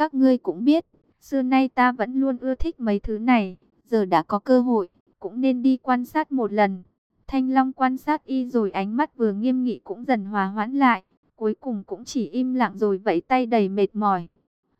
Các ngươi cũng biết, xưa nay ta vẫn luôn ưa thích mấy thứ này, giờ đã có cơ hội, cũng nên đi quan sát một lần. Thanh Long quan sát y rồi ánh mắt vừa nghiêm nghị cũng dần hòa hoãn lại, cuối cùng cũng chỉ im lặng rồi vẫy tay đầy mệt mỏi.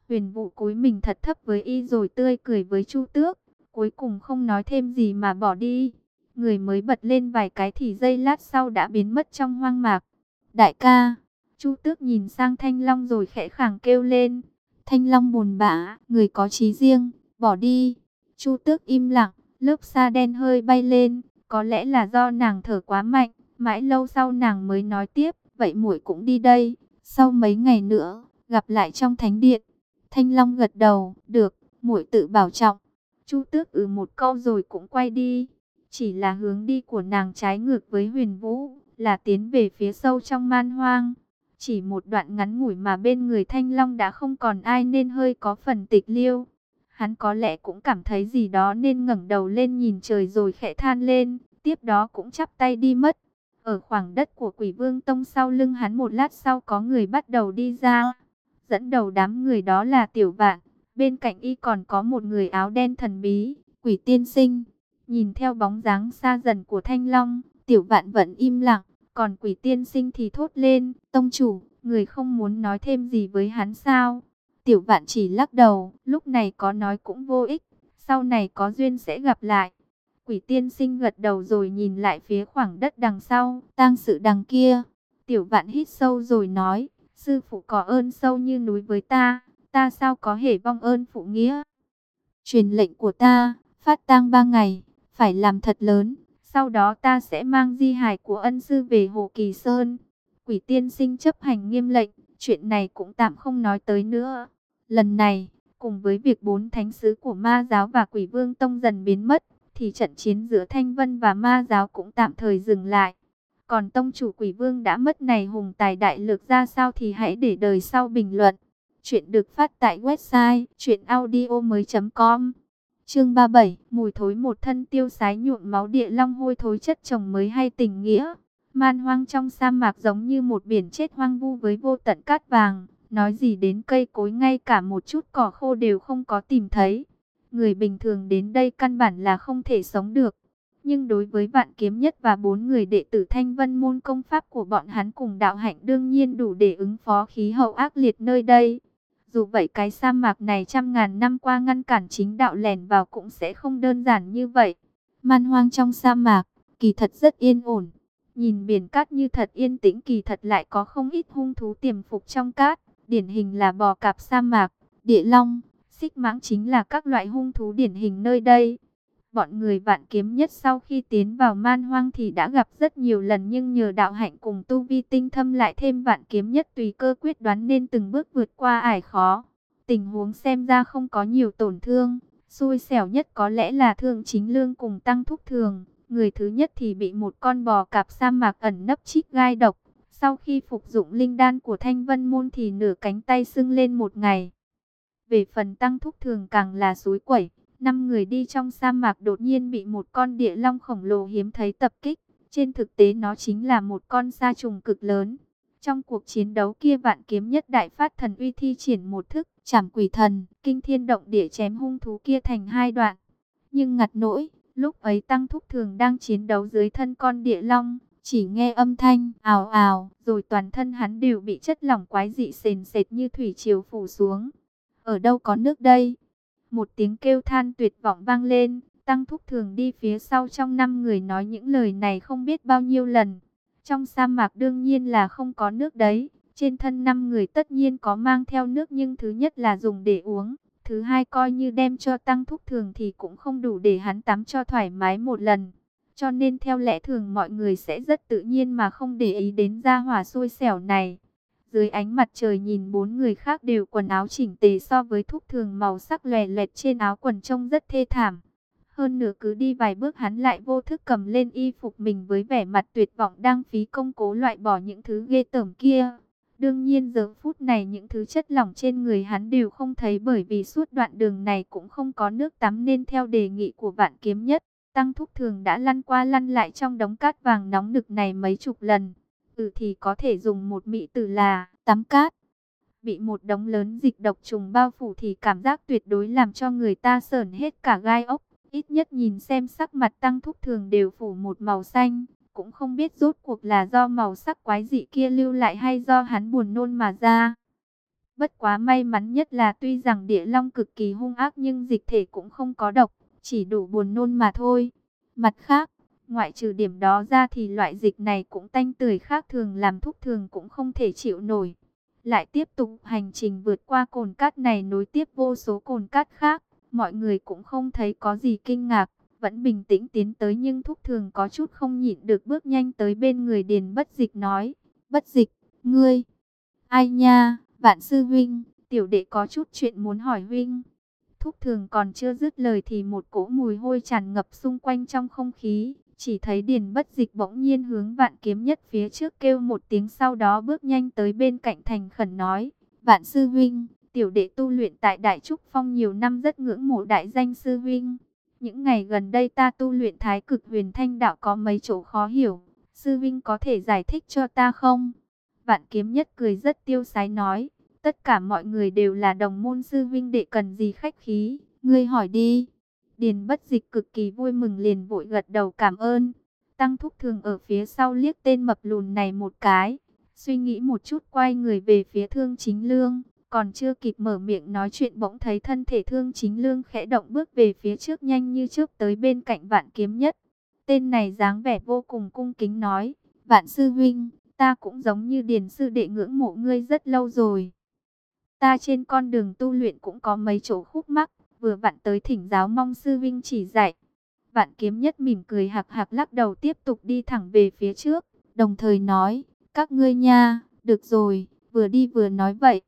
Huyền vụ cúi mình thật thấp với y rồi tươi cười với Chu Tước, cuối cùng không nói thêm gì mà bỏ đi. Người mới bật lên vài cái thì giây lát sau đã biến mất trong hoang mạc. Đại ca, Chu Tước nhìn sang Thanh Long rồi khẽ khàng kêu lên. Thanh Long buồn bã, người có trí riêng, bỏ đi. Chu Tước im lặng, lớp sa đen hơi bay lên, có lẽ là do nàng thở quá mạnh, mãi lâu sau nàng mới nói tiếp, vậy muội cũng đi đây, sau mấy ngày nữa, gặp lại trong thánh điện. Thanh Long gật đầu, được, muội tự bảo trọng. Chu Tước ừ một câu rồi cũng quay đi, chỉ là hướng đi của nàng trái ngược với huyền vũ, là tiến về phía sâu trong man hoang. Chỉ một đoạn ngắn ngủi mà bên người Thanh Long đã không còn ai nên hơi có phần tịch liêu. Hắn có lẽ cũng cảm thấy gì đó nên ngẩng đầu lên nhìn trời rồi khẽ than lên, tiếp đó cũng chắp tay đi mất. Ở khoảng đất của quỷ vương tông sau lưng hắn một lát sau có người bắt đầu đi ra. Dẫn đầu đám người đó là tiểu vạn, bên cạnh y còn có một người áo đen thần bí, quỷ tiên sinh. Nhìn theo bóng dáng xa dần của thanh long, tiểu vạn vẫn im lặng, còn quỷ tiên sinh thì thốt lên, tông chủ, người không muốn nói thêm gì với hắn sao? Tiểu vạn chỉ lắc đầu, lúc này có nói cũng vô ích, sau này có duyên sẽ gặp lại. Quỷ tiên sinh gật đầu rồi nhìn lại phía khoảng đất đằng sau, tang sự đằng kia. Tiểu vạn hít sâu rồi nói, sư phụ có ơn sâu như núi với ta, ta sao có hề vong ơn phụ nghĩa. Truyền lệnh của ta, phát tang ba ngày, phải làm thật lớn, sau đó ta sẽ mang di hài của ân sư về Hồ Kỳ Sơn. Quỷ tiên sinh chấp hành nghiêm lệnh, chuyện này cũng tạm không nói tới nữa. Lần này, cùng với việc bốn thánh sứ của ma giáo và quỷ vương tông dần biến mất, thì trận chiến giữa Thanh Vân và ma giáo cũng tạm thời dừng lại. Còn tông chủ quỷ vương đã mất này hùng tài đại lược ra sao thì hãy để đời sau bình luận. Chuyện được phát tại website chuyenaudio.com Chương 37, mùi thối một thân tiêu sái nhuộm máu địa long hôi thối chất chồng mới hay tình nghĩa. Man hoang trong sa mạc giống như một biển chết hoang vu với vô tận cát vàng. Nói gì đến cây cối ngay cả một chút cỏ khô đều không có tìm thấy. Người bình thường đến đây căn bản là không thể sống được. Nhưng đối với vạn kiếm nhất và bốn người đệ tử thanh vân môn công pháp của bọn hắn cùng đạo hạnh đương nhiên đủ để ứng phó khí hậu ác liệt nơi đây. Dù vậy cái sa mạc này trăm ngàn năm qua ngăn cản chính đạo lèn vào cũng sẽ không đơn giản như vậy. Man hoang trong sa mạc, kỳ thật rất yên ổn. Nhìn biển cát như thật yên tĩnh kỳ thật lại có không ít hung thú tiềm phục trong cát. Điển hình là bò cạp sa mạc, địa long, xích mãng chính là các loại hung thú điển hình nơi đây. Bọn người vạn kiếm nhất sau khi tiến vào man hoang thì đã gặp rất nhiều lần nhưng nhờ đạo hạnh cùng tu vi tinh thâm lại thêm vạn kiếm nhất tùy cơ quyết đoán nên từng bước vượt qua ải khó. Tình huống xem ra không có nhiều tổn thương, xui xẻo nhất có lẽ là thương chính lương cùng tăng thúc thường. Người thứ nhất thì bị một con bò cạp sa mạc ẩn nấp chích gai độc. Sau khi phục dụng linh đan của thanh vân môn thì nửa cánh tay sưng lên một ngày. Về phần tăng thúc thường càng là suối quẩy năm người đi trong sa mạc đột nhiên bị một con địa long khổng lồ hiếm thấy tập kích. Trên thực tế nó chính là một con sa trùng cực lớn. Trong cuộc chiến đấu kia vạn kiếm nhất đại phát thần uy thi triển một thức, chảm quỷ thần, kinh thiên động địa chém hung thú kia thành hai đoạn. Nhưng ngặt nỗi, lúc ấy tăng thúc thường đang chiến đấu dưới thân con địa long, chỉ nghe âm thanh ào ào, rồi toàn thân hắn đều bị chất lỏng quái dị sền sệt như thủy triều phủ xuống. Ở đâu có nước đây? Một tiếng kêu than tuyệt vọng vang lên, Tăng Thúc thường đi phía sau trong năm người nói những lời này không biết bao nhiêu lần. Trong sa mạc đương nhiên là không có nước đấy, trên thân năm người tất nhiên có mang theo nước nhưng thứ nhất là dùng để uống, thứ hai coi như đem cho Tăng Thúc thường thì cũng không đủ để hắn tắm cho thoải mái một lần. Cho nên theo lẽ thường mọi người sẽ rất tự nhiên mà không để ý đến gia hỏa xui xẻo này. Dưới ánh mặt trời nhìn bốn người khác đều quần áo chỉnh tề so với thúc thường màu sắc lòe loẹt trên áo quần trông rất thê thảm. Hơn nửa cứ đi vài bước hắn lại vô thức cầm lên y phục mình với vẻ mặt tuyệt vọng đang phí công cố loại bỏ những thứ ghê tởm kia. Đương nhiên giờ phút này những thứ chất lỏng trên người hắn đều không thấy bởi vì suốt đoạn đường này cũng không có nước tắm nên theo đề nghị của vạn kiếm nhất. Tăng Thúc Thường đã lăn qua lăn lại trong đống cát vàng nóng nực này mấy chục lần. Ừ thì có thể dùng một mỹ từ là tắm cát. Bị một đống lớn dịch độc trùng bao phủ thì cảm giác tuyệt đối làm cho người ta sởn hết cả gai ốc. Ít nhất nhìn xem sắc mặt tăng thúc thường đều phủ một màu xanh. Cũng không biết rốt cuộc là do màu sắc quái dị kia lưu lại hay do hắn buồn nôn mà ra. Bất quá may mắn nhất là tuy rằng địa long cực kỳ hung ác nhưng dịch thể cũng không có độc, chỉ đủ buồn nôn mà thôi. Mặt khác, ngoại trừ điểm đó ra thì loại dịch này cũng tanh tưởi khác thường làm thúc thường cũng không thể chịu nổi. Lại tiếp tục hành trình vượt qua cồn cát này nối tiếp vô số cồn cát khác, mọi người cũng không thấy có gì kinh ngạc, vẫn bình tĩnh tiến tới nhưng thúc thường có chút không nhịn được bước nhanh tới bên người điền bất dịch nói, bất dịch, ngươi, ai nha, vạn sư huynh, tiểu đệ có chút chuyện muốn hỏi huynh. Thúc thường còn chưa dứt lời thì một cỗ mùi hôi tràn ngập xung quanh trong không khí. Chỉ thấy điền bất dịch bỗng nhiên hướng vạn kiếm nhất phía trước kêu một tiếng sau đó bước nhanh tới bên cạnh thành khẩn nói. Vạn sư huynh, tiểu đệ tu luyện tại Đại Trúc Phong nhiều năm rất ngưỡng mộ đại danh sư huynh. Những ngày gần đây ta tu luyện thái cực huyền thanh đạo có mấy chỗ khó hiểu. Sư huynh có thể giải thích cho ta không? Vạn kiếm nhất cười rất tiêu sái nói. Tất cả mọi người đều là đồng môn sư huynh đệ cần gì khách khí. Ngươi hỏi đi. Điền bất dịch cực kỳ vui mừng liền vội gật đầu cảm ơn. Tăng thúc thường ở phía sau liếc tên mập lùn này một cái. Suy nghĩ một chút quay người về phía thương chính lương. Còn chưa kịp mở miệng nói chuyện bỗng thấy thân thể thương chính lương khẽ động bước về phía trước nhanh như trước tới bên cạnh vạn kiếm nhất. Tên này dáng vẻ vô cùng cung kính nói. Vạn sư huynh, ta cũng giống như điền sư đệ ngưỡng mộ ngươi rất lâu rồi. Ta trên con đường tu luyện cũng có mấy chỗ khúc mắc vừa vặn tới thỉnh giáo mong sư vinh chỉ dạy. Vạn kiếm nhất mỉm cười hạc hạc lắc đầu tiếp tục đi thẳng về phía trước, đồng thời nói, các ngươi nha, được rồi, vừa đi vừa nói vậy.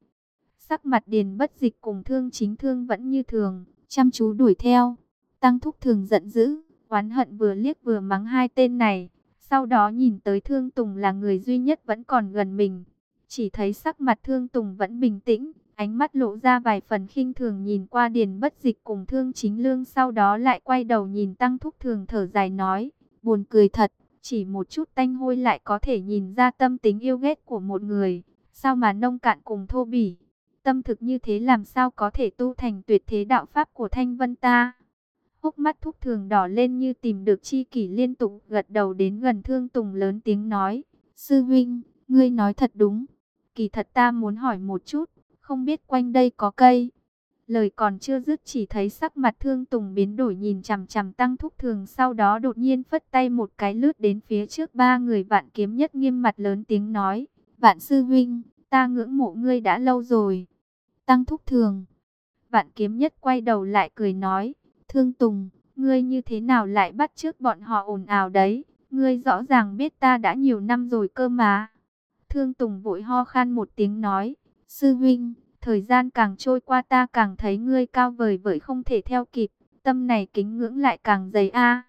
Sắc mặt điền bất dịch cùng thương chính thương vẫn như thường, chăm chú đuổi theo. Tăng thúc thường giận dữ, oán hận vừa liếc vừa mắng hai tên này. Sau đó nhìn tới thương tùng là người duy nhất vẫn còn gần mình. Chỉ thấy sắc mặt thương tùng vẫn bình tĩnh, Ánh mắt lộ ra vài phần khinh thường nhìn qua điền bất dịch cùng thương chính lương sau đó lại quay đầu nhìn tăng thúc thường thở dài nói, buồn cười thật, chỉ một chút tanh hôi lại có thể nhìn ra tâm tính yêu ghét của một người, sao mà nông cạn cùng thô bỉ, tâm thực như thế làm sao có thể tu thành tuyệt thế đạo pháp của thanh vân ta. Hốc mắt thúc thường đỏ lên như tìm được chi kỷ liên tục gật đầu đến gần thương tùng lớn tiếng nói, sư huynh, ngươi nói thật đúng, kỳ thật ta muốn hỏi một chút, không biết quanh đây có cây. Lời còn chưa dứt chỉ thấy sắc mặt thương tùng biến đổi nhìn chằm chằm tăng thúc thường sau đó đột nhiên phất tay một cái lướt đến phía trước ba người vạn kiếm nhất nghiêm mặt lớn tiếng nói. Vạn sư huynh, ta ngưỡng mộ ngươi đã lâu rồi. Tăng thúc thường. Vạn kiếm nhất quay đầu lại cười nói. Thương tùng, ngươi như thế nào lại bắt trước bọn họ ồn ào đấy. Ngươi rõ ràng biết ta đã nhiều năm rồi cơ mà. Thương tùng vội ho khan một tiếng nói. Sư huynh, thời gian càng trôi qua ta càng thấy ngươi cao vời vợi không thể theo kịp, tâm này kính ngưỡng lại càng dày a.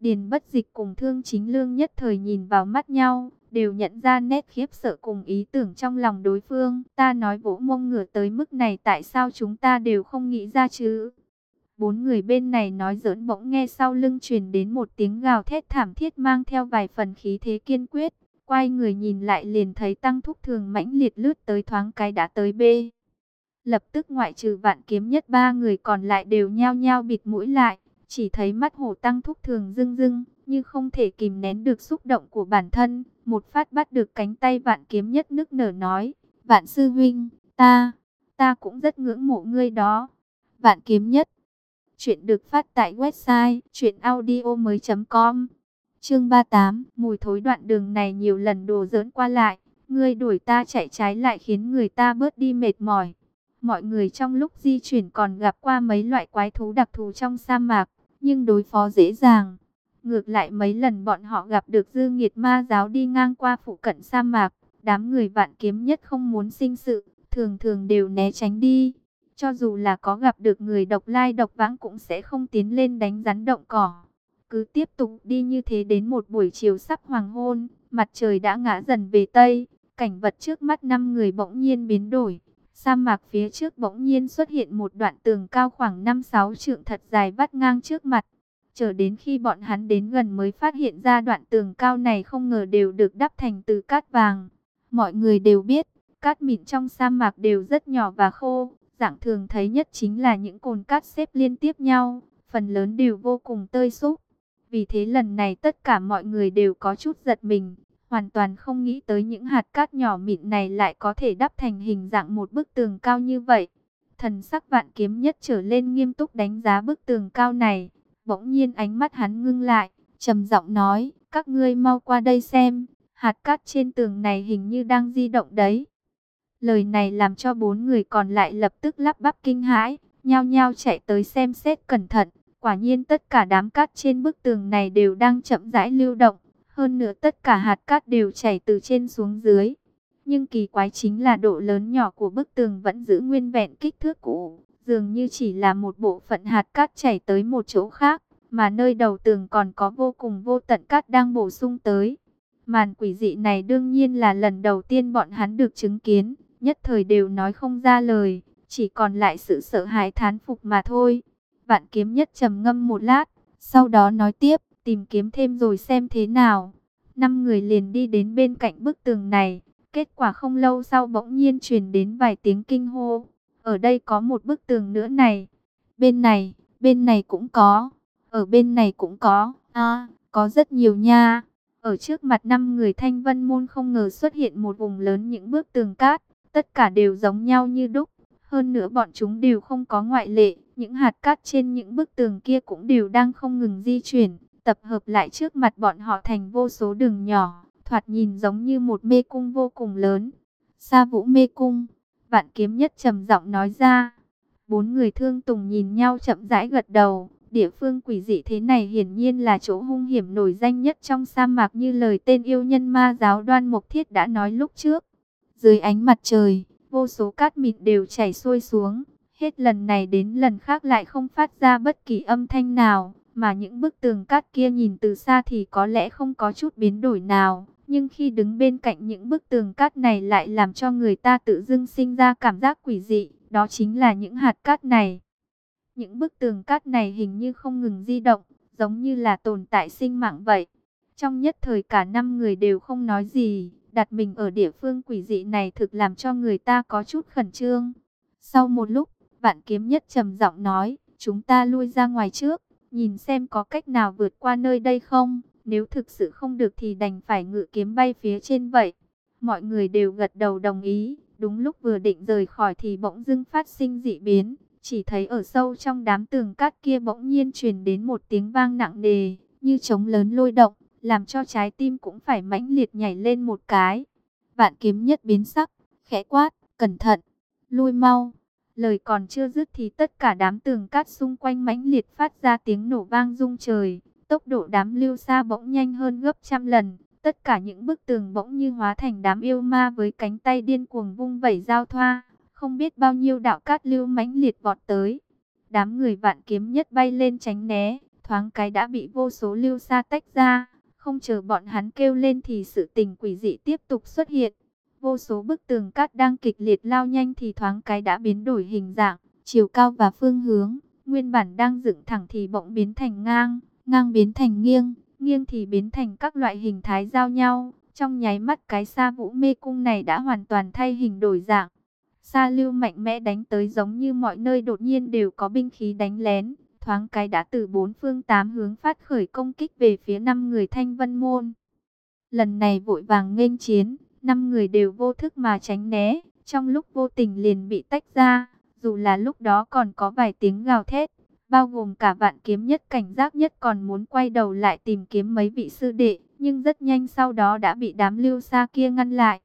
Điền bất dịch cùng thương chính lương nhất thời nhìn vào mắt nhau, đều nhận ra nét khiếp sợ cùng ý tưởng trong lòng đối phương. Ta nói vỗ mông ngửa tới mức này tại sao chúng ta đều không nghĩ ra chứ? Bốn người bên này nói giỡn bỗng nghe sau lưng truyền đến một tiếng gào thét thảm thiết mang theo vài phần khí thế kiên quyết. Quay người nhìn lại liền thấy tăng thúc thường mãnh liệt lướt tới thoáng cái đã tới B. Lập tức ngoại trừ vạn kiếm nhất ba người còn lại đều nhao nhao bịt mũi lại. Chỉ thấy mắt hổ tăng thúc thường rưng rưng, như không thể kìm nén được xúc động của bản thân. Một phát bắt được cánh tay vạn kiếm nhất nức nở nói. Vạn sư huynh, ta, ta cũng rất ngưỡng mộ ngươi đó. Vạn kiếm nhất. Chuyện được phát tại website chuyenaudio.com Chương 38, mùi thối đoạn đường này nhiều lần đồ dỡn qua lại, ngươi đuổi ta chạy trái lại khiến người ta bớt đi mệt mỏi. Mọi người trong lúc di chuyển còn gặp qua mấy loại quái thú đặc thù trong sa mạc, nhưng đối phó dễ dàng. Ngược lại mấy lần bọn họ gặp được dư nghiệt ma giáo đi ngang qua phụ cận sa mạc, đám người vạn kiếm nhất không muốn sinh sự, thường thường đều né tránh đi. Cho dù là có gặp được người độc lai độc vãng cũng sẽ không tiến lên đánh rắn động cỏ. Cứ tiếp tục đi như thế đến một buổi chiều sắp hoàng hôn, mặt trời đã ngã dần về Tây, cảnh vật trước mắt năm người bỗng nhiên biến đổi. Sa mạc phía trước bỗng nhiên xuất hiện một đoạn tường cao khoảng 5-6 trượng thật dài vắt ngang trước mặt. Chờ đến khi bọn hắn đến gần mới phát hiện ra đoạn tường cao này không ngờ đều được đắp thành từ cát vàng. Mọi người đều biết, cát mịn trong sa mạc đều rất nhỏ và khô, dạng thường thấy nhất chính là những cồn cát xếp liên tiếp nhau, phần lớn đều vô cùng tơi xúc. Vì thế lần này tất cả mọi người đều có chút giật mình, hoàn toàn không nghĩ tới những hạt cát nhỏ mịn này lại có thể đắp thành hình dạng một bức tường cao như vậy. Thần sắc vạn kiếm nhất trở lên nghiêm túc đánh giá bức tường cao này, bỗng nhiên ánh mắt hắn ngưng lại, trầm giọng nói, các ngươi mau qua đây xem, hạt cát trên tường này hình như đang di động đấy. Lời này làm cho bốn người còn lại lập tức lắp bắp kinh hãi, nhao nhao chạy tới xem xét cẩn thận. Quả nhiên tất cả đám cát trên bức tường này đều đang chậm rãi lưu động. Hơn nữa tất cả hạt cát đều chảy từ trên xuống dưới. Nhưng kỳ quái chính là độ lớn nhỏ của bức tường vẫn giữ nguyên vẹn kích thước cũ. Dường như chỉ là một bộ phận hạt cát chảy tới một chỗ khác. Mà nơi đầu tường còn có vô cùng vô tận cát đang bổ sung tới. Màn quỷ dị này đương nhiên là lần đầu tiên bọn hắn được chứng kiến. Nhất thời đều nói không ra lời. Chỉ còn lại sự sợ hãi thán phục mà thôi. Vạn kiếm nhất trầm ngâm một lát. Sau đó nói tiếp tìm kiếm thêm rồi xem thế nào. Năm người liền đi đến bên cạnh bức tường này. Kết quả không lâu sau bỗng nhiên truyền đến vài tiếng kinh hô. Ở đây có một bức tường nữa này. Bên này, bên này cũng có. Ở bên này cũng có. À, có rất nhiều nha. Ở trước mặt năm người thanh vân môn không ngờ xuất hiện một vùng lớn những bức tường cát. Tất cả đều giống nhau như đúc. Hơn nữa bọn chúng đều không có ngoại lệ. Những hạt cát trên những bức tường kia cũng đều đang không ngừng di chuyển tập hợp lại trước mặt bọn họ thành vô số đường nhỏ, thoạt nhìn giống như một mê cung vô cùng lớn. Sa vũ mê cung, vạn kiếm nhất trầm giọng nói ra. Bốn người thương tùng nhìn nhau chậm rãi gật đầu. Địa phương quỷ dị thế này hiển nhiên là chỗ hung hiểm nổi danh nhất trong sa mạc như lời tên yêu nhân ma giáo đoan mục thiết đã nói lúc trước. Dưới ánh mặt trời, vô số cát mịn đều chảy xuôi xuống. Hết lần này đến lần khác lại không phát ra bất kỳ âm thanh nào. Mà những bức tường cát kia nhìn từ xa thì có lẽ không có chút biến đổi nào. Nhưng khi đứng bên cạnh những bức tường cát này lại làm cho người ta tự dưng sinh ra cảm giác quỷ dị. Đó chính là những hạt cát này. Những bức tường cát này hình như không ngừng di động, giống như là tồn tại sinh mạng vậy. Trong nhất thời cả năm người đều không nói gì, đặt mình ở địa phương quỷ dị này thực làm cho người ta có chút khẩn trương. Sau một lúc, vạn kiếm nhất trầm giọng nói, chúng ta lui ra ngoài trước nhìn xem có cách nào vượt qua nơi đây không. Nếu thực sự không được thì đành phải ngự kiếm bay phía trên vậy. Mọi người đều gật đầu đồng ý. Đúng lúc vừa định rời khỏi thì bỗng dưng phát sinh dị biến. Chỉ thấy ở sâu trong đám tường cát kia bỗng nhiên truyền đến một tiếng vang nặng nề, như trống lớn lôi động, làm cho trái tim cũng phải mãnh liệt nhảy lên một cái. Vạn kiếm nhất biến sắc, khẽ quát, cẩn thận, lui mau. Lời còn chưa dứt thì tất cả đám tường cát xung quanh mãnh liệt phát ra tiếng nổ vang rung trời. Tốc độ đám lưu xa bỗng nhanh hơn gấp trăm lần. Tất cả những bức tường bỗng như hóa thành đám yêu ma với cánh tay điên cuồng vung vẩy giao thoa. Không biết bao nhiêu đạo cát lưu mãnh liệt vọt tới. Đám người vạn kiếm nhất bay lên tránh né. Thoáng cái đã bị vô số lưu xa tách ra. Không chờ bọn hắn kêu lên thì sự tình quỷ dị tiếp tục xuất hiện. Vô số bức tường cát đang kịch liệt lao nhanh thì thoáng cái đã biến đổi hình dạng, chiều cao và phương hướng. Nguyên bản đang dựng thẳng thì bỗng biến thành ngang, ngang biến thành nghiêng, nghiêng thì biến thành các loại hình thái giao nhau. Trong nháy mắt cái sa vũ mê cung này đã hoàn toàn thay hình đổi dạng. Sa lưu mạnh mẽ đánh tới giống như mọi nơi đột nhiên đều có binh khí đánh lén. Thoáng cái đã từ bốn phương tám hướng phát khởi công kích về phía năm người thanh vân môn. Lần này vội vàng nghênh chiến, năm người đều vô thức mà tránh né, trong lúc vô tình liền bị tách ra, dù là lúc đó còn có vài tiếng gào thét, bao gồm cả vạn kiếm nhất cảnh giác nhất còn muốn quay đầu lại tìm kiếm mấy vị sư đệ, nhưng rất nhanh sau đó đã bị đám lưu xa kia ngăn lại.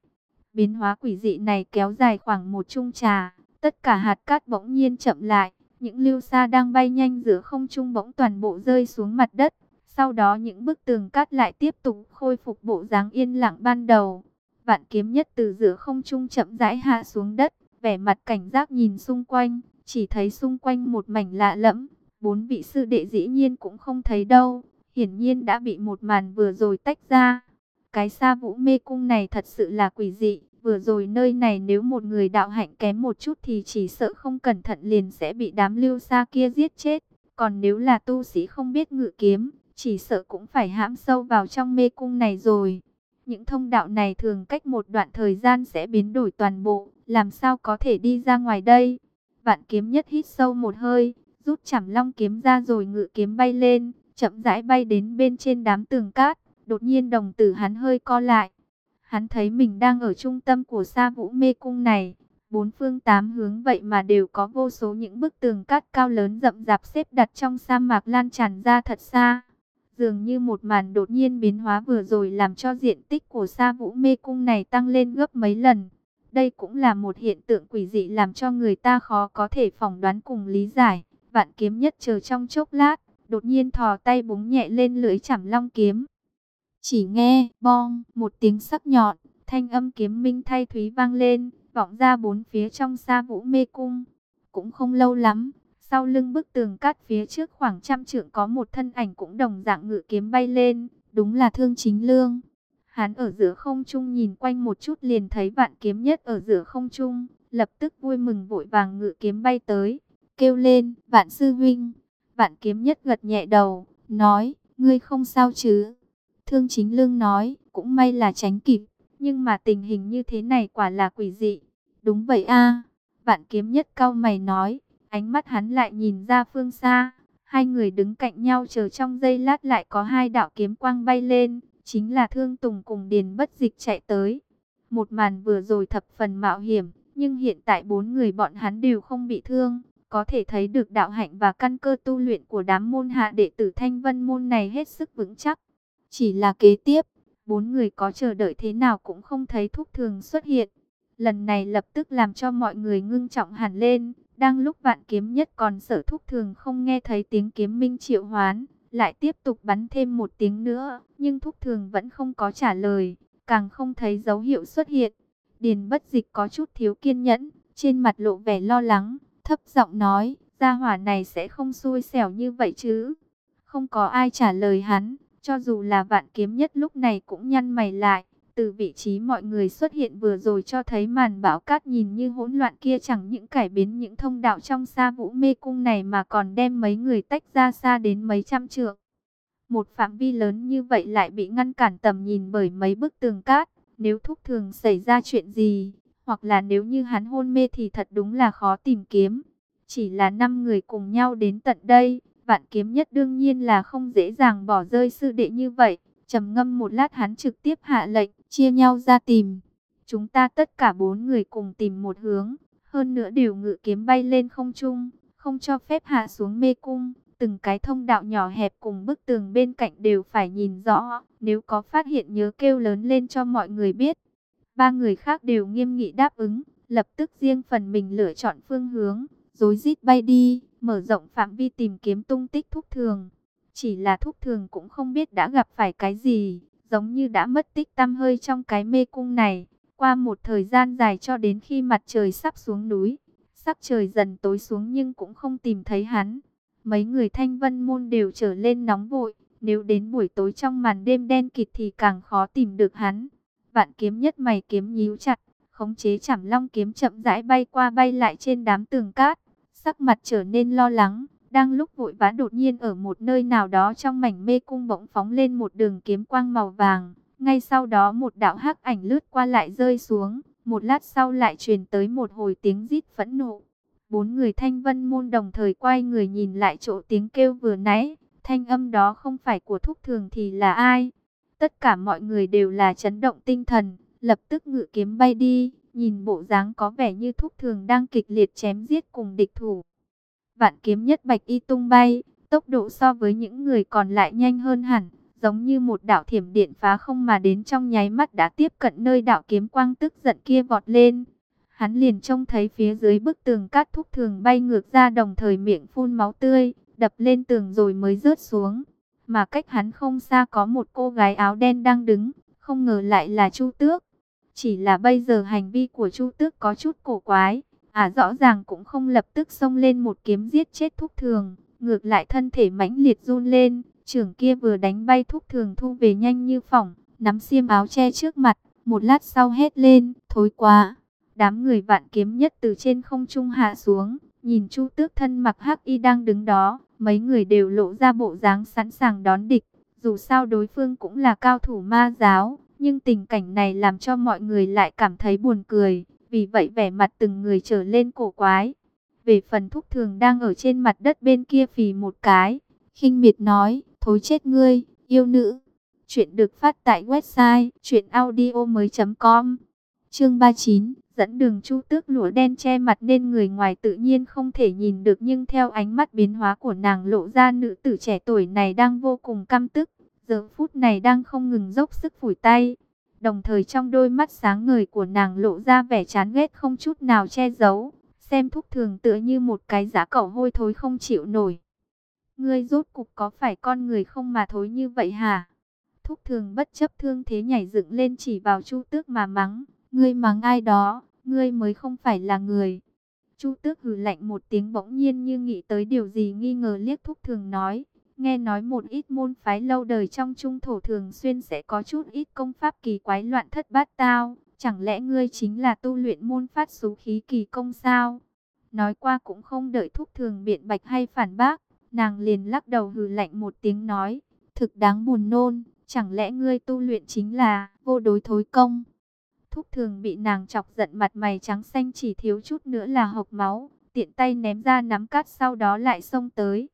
Biến hóa quỷ dị này kéo dài khoảng một chung trà, tất cả hạt cát bỗng nhiên chậm lại, những lưu xa đang bay nhanh giữa không trung bỗng toàn bộ rơi xuống mặt đất. Sau đó những bức tường cát lại tiếp tục khôi phục bộ dáng yên lặng ban đầu. Vạn kiếm nhất từ giữa không trung chậm rãi hạ xuống đất, vẻ mặt cảnh giác nhìn xung quanh, chỉ thấy xung quanh một mảnh lạ lẫm, bốn vị sư đệ dĩ nhiên cũng không thấy đâu, hiển nhiên đã bị một màn vừa rồi tách ra. Cái sa vũ mê cung này thật sự là quỷ dị, vừa rồi nơi này nếu một người đạo hạnh kém một chút thì chỉ sợ không cẩn thận liền sẽ bị đám lưu xa kia giết chết, còn nếu là tu sĩ không biết ngự kiếm, chỉ sợ cũng phải hãm sâu vào trong mê cung này rồi. Những thông đạo này thường cách một đoạn thời gian sẽ biến đổi toàn bộ, làm sao có thể đi ra ngoài đây? Vạn kiếm nhất hít sâu một hơi, rút chảm long kiếm ra rồi ngự kiếm bay lên, chậm rãi bay đến bên trên đám tường cát. Đột nhiên đồng tử hắn hơi co lại. Hắn thấy mình đang ở trung tâm của sa vũ mê cung này. Bốn phương tám hướng vậy mà đều có vô số những bức tường cát cao lớn rậm rạp xếp đặt trong sa mạc lan tràn ra thật xa. Dường như một màn đột nhiên biến hóa vừa rồi làm cho diện tích của sa vũ mê cung này tăng lên gấp mấy lần. Đây cũng là một hiện tượng quỷ dị làm cho người ta khó có thể phỏng đoán cùng lý giải. Vạn kiếm nhất chờ trong chốc lát, đột nhiên thò tay búng nhẹ lên lưỡi chảm long kiếm. Chỉ nghe, bong, một tiếng sắc nhọn, thanh âm kiếm minh thay thúy vang lên, vọng ra bốn phía trong xa vũ mê cung. Cũng không lâu lắm, sau lưng bức tường cát phía trước khoảng trăm trượng có một thân ảnh cũng đồng dạng ngự kiếm bay lên, đúng là thương chính lương. Hắn ở giữa không trung nhìn quanh một chút liền thấy vạn kiếm nhất ở giữa không trung, lập tức vui mừng vội vàng ngự kiếm bay tới, kêu lên, vạn sư huynh. Vạn kiếm nhất gật nhẹ đầu, nói, ngươi không sao chứ. Thương chính lương nói, cũng may là tránh kịp, nhưng mà tình hình như thế này quả là quỷ dị. Đúng vậy a Vạn kiếm nhất cao mày nói, ánh mắt hắn lại nhìn ra phương xa. Hai người đứng cạnh nhau chờ trong giây lát lại có hai đạo kiếm quang bay lên, chính là Thương Tùng cùng Điền Bất Dịch chạy tới. Một màn vừa rồi thập phần mạo hiểm, nhưng hiện tại bốn người bọn hắn đều không bị thương, có thể thấy được đạo hạnh và căn cơ tu luyện của đám môn hạ đệ tử Thanh Vân môn này hết sức vững chắc. Chỉ là kế tiếp, bốn người có chờ đợi thế nào cũng không thấy thúc thường xuất hiện. Lần này lập tức làm cho mọi người ngưng trọng hẳn lên. Đang lúc vạn kiếm nhất còn sở thúc thường không nghe thấy tiếng kiếm minh triệu hoán, lại tiếp tục bắn thêm một tiếng nữa, nhưng thúc thường vẫn không có trả lời, càng không thấy dấu hiệu xuất hiện. Điền bất dịch có chút thiếu kiên nhẫn, trên mặt lộ vẻ lo lắng, thấp giọng nói, gia hỏa này sẽ không xui xẻo như vậy chứ. Không có ai trả lời hắn, cho dù là vạn kiếm nhất lúc này cũng nhăn mày lại. Từ vị trí mọi người xuất hiện vừa rồi cho thấy màn bão cát nhìn như hỗn loạn kia chẳng những cải biến những thông đạo trong xa vũ mê cung này mà còn đem mấy người tách ra xa đến mấy trăm trượng. Một phạm vi lớn như vậy lại bị ngăn cản tầm nhìn bởi mấy bức tường cát. Nếu thúc thường xảy ra chuyện gì, hoặc là nếu như hắn hôn mê thì thật đúng là khó tìm kiếm. Chỉ là năm người cùng nhau đến tận đây, vạn kiếm nhất đương nhiên là không dễ dàng bỏ rơi sư đệ như vậy. trầm ngâm một lát hắn trực tiếp hạ lệnh, chia nhau ra tìm. Chúng ta tất cả bốn người cùng tìm một hướng, hơn nữa đều ngự kiếm bay lên không trung, không cho phép hạ xuống mê cung. Từng cái thông đạo nhỏ hẹp cùng bức tường bên cạnh đều phải nhìn rõ, nếu có phát hiện nhớ kêu lớn lên cho mọi người biết. Ba người khác đều nghiêm nghị đáp ứng, lập tức riêng phần mình lựa chọn phương hướng, rối rít bay đi, mở rộng phạm vi tìm kiếm tung tích thúc thường. Chỉ là thúc thường cũng không biết đã gặp phải cái gì, giống như đã mất tích tăm hơi trong cái mê cung này. Qua một thời gian dài cho đến khi mặt trời sắp xuống núi, sắc trời dần tối xuống nhưng cũng không tìm thấy hắn. Mấy người thanh vân môn đều trở lên nóng vội, nếu đến buổi tối trong màn đêm đen kịt thì càng khó tìm được hắn. Vạn kiếm nhất mày kiếm nhíu chặt, khống chế chảm long kiếm chậm rãi bay qua bay lại trên đám tường cát. Sắc mặt trở nên lo lắng, đang lúc vội vã đột nhiên ở một nơi nào đó trong mảnh mê cung bỗng phóng lên một đường kiếm quang màu vàng. Ngay sau đó một đạo hắc ảnh lướt qua lại rơi xuống, một lát sau lại truyền tới một hồi tiếng rít phẫn nộ. Bốn người thanh vân môn đồng thời quay người nhìn lại chỗ tiếng kêu vừa nãy, thanh âm đó không phải của thúc thường thì là ai? Tất cả mọi người đều là chấn động tinh thần, lập tức ngự kiếm bay đi, nhìn bộ dáng có vẻ như thúc thường đang kịch liệt chém giết cùng địch thủ. Vạn kiếm nhất bạch y tung bay, tốc độ so với những người còn lại nhanh hơn hẳn, giống như một đạo thiểm điện phá không mà đến trong nháy mắt đã tiếp cận nơi đạo kiếm quang tức giận kia vọt lên. Hắn liền trông thấy phía dưới bức tường cát thúc thường bay ngược ra đồng thời miệng phun máu tươi, đập lên tường rồi mới rớt xuống mà cách hắn không xa có một cô gái áo đen đang đứng, không ngờ lại là Chu Tước. Chỉ là bây giờ hành vi của Chu Tước có chút cổ quái, à rõ ràng cũng không lập tức xông lên một kiếm giết chết Thúc Thường, ngược lại thân thể mãnh liệt run lên, trưởng kia vừa đánh bay Thúc Thường thu về nhanh như phỏng, nắm xiêm áo che trước mặt, một lát sau hét lên, thối quá. Đám người vạn kiếm nhất từ trên không trung hạ xuống, nhìn Chu Tước thân mặc hắc y đang đứng đó, Mấy người đều lộ ra bộ dáng sẵn sàng đón địch. Dù sao đối phương cũng là cao thủ ma giáo. Nhưng tình cảnh này làm cho mọi người lại cảm thấy buồn cười, vì vậy vẻ mặt từng người trở lên cổ quái. Về phần thúc thường đang ở trên mặt đất bên kia phì một cái, khinh miệt nói, thối chết ngươi, yêu nữ. Chuyện được phát tại website chuyenaudio.com Chương 39 Dẫn đường chu tước lụa đen che mặt nên người ngoài tự nhiên không thể nhìn được nhưng theo ánh mắt biến hóa của nàng lộ ra nữ tử trẻ tuổi này đang vô cùng căm tức. Giờ phút này đang không ngừng dốc sức phủi tay. Đồng thời trong đôi mắt sáng ngời của nàng lộ ra vẻ chán ghét không chút nào che giấu. Xem thúc thường tựa như một cái giá cẩu hôi thối không chịu nổi. Ngươi rốt cục có phải con người không mà thối như vậy hả? Thúc thường bất chấp thương thế nhảy dựng lên chỉ vào chu tước mà mắng. Ngươi mắng ai đó, ngươi mới không phải là người. Chu tước hừ lạnh một tiếng bỗng nhiên như nghĩ tới điều gì nghi ngờ liếc thúc thường nói. Nghe nói một ít môn phái lâu đời trong trung thổ thường xuyên sẽ có chút ít công pháp kỳ quái loạn thất bát tao. Chẳng lẽ ngươi chính là tu luyện môn phát số khí kỳ công sao? Nói qua cũng không đợi thúc thường biện bạch hay phản bác. Nàng liền lắc đầu hừ lạnh một tiếng nói. Thực đáng buồn nôn, chẳng lẽ ngươi tu luyện chính là vô đối thối công? Thúc thường bị nàng chọc giận mặt mày trắng xanh chỉ thiếu chút nữa là hộc máu. Tiện tay ném ra nắm cát sau đó lại xông tới.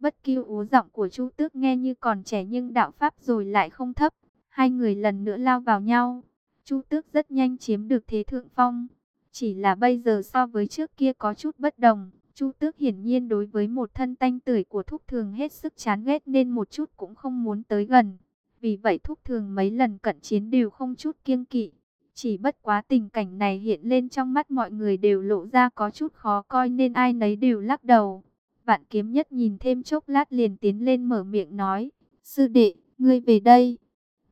Bất kiêu ú giọng của Chu Tước nghe như còn trẻ nhưng đạo pháp rồi lại không thấp. Hai người lần nữa lao vào nhau. Chu Tước rất nhanh chiếm được thế thượng phong. Chỉ là bây giờ so với trước kia có chút bất đồng. Chu Tước hiển nhiên đối với một thân tanh tưởi của Thúc Thường hết sức chán ghét nên một chút cũng không muốn tới gần. Vì vậy Thúc Thường mấy lần cận chiến đều không chút kiêng kỵ. Chỉ bất quá tình cảnh này hiện lên trong mắt mọi người đều lộ ra có chút khó coi nên ai nấy đều lắc đầu. Vạn kiếm nhất nhìn thêm chốc lát liền tiến lên mở miệng nói. Sư đệ, ngươi về đây.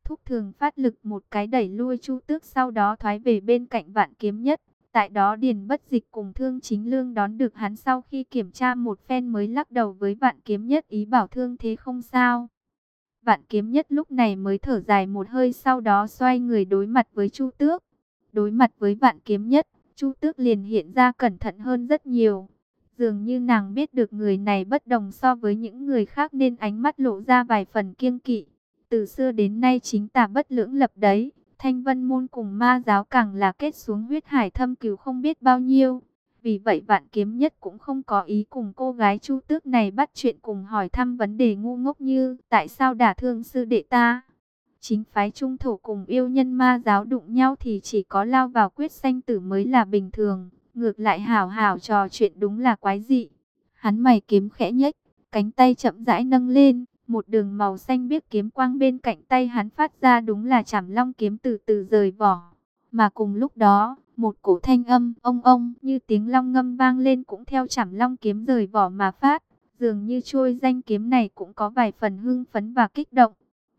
Thúc thường phát lực một cái đẩy lui chu tước sau đó thoái về bên cạnh vạn kiếm nhất. Tại đó Điền Bất Dịch cùng Thương Chính Lương đón được hắn sau khi kiểm tra một phen mới lắc đầu với Vạn Kiếm Nhất ý bảo thương thế không sao. Vạn Kiếm Nhất lúc này mới thở dài một hơi sau đó xoay người đối mặt với Chu Tước. Đối mặt với Vạn Kiếm Nhất, Chu Tước liền hiện ra cẩn thận hơn rất nhiều. Dường như nàng biết được người này bất đồng so với những người khác nên ánh mắt lộ ra vài phần kiêng kỵ. Từ xưa đến nay chính tà bất lưỡng lập đấy. Thanh vân môn cùng ma giáo càng là kết xuống huyết hải thâm cứu không biết bao nhiêu. Vì vậy vạn kiếm nhất cũng không có ý cùng cô gái chu tước này bắt chuyện cùng hỏi thăm vấn đề ngu ngốc như, tại sao đả thương sư đệ ta. Chính phái trung thổ cùng yêu nhân ma giáo đụng nhau thì chỉ có lao vào quyết sanh tử mới là bình thường. Ngược lại hảo hảo trò chuyện đúng là quái dị. Hắn mày kiếm khẽ nhếch, cánh tay chậm rãi nâng lên, một đường màu xanh biếc kiếm quang bên cạnh tay hắn phát ra đúng là chảm long kiếm từ từ rời vỏ. Mà cùng lúc đó, một cổ thanh âm ông ông như tiếng long ngâm vang lên cũng theo chảm long kiếm rời vỏ mà phát. Dường như trôi danh kiếm này cũng có vài phần hưng phấn và kích động.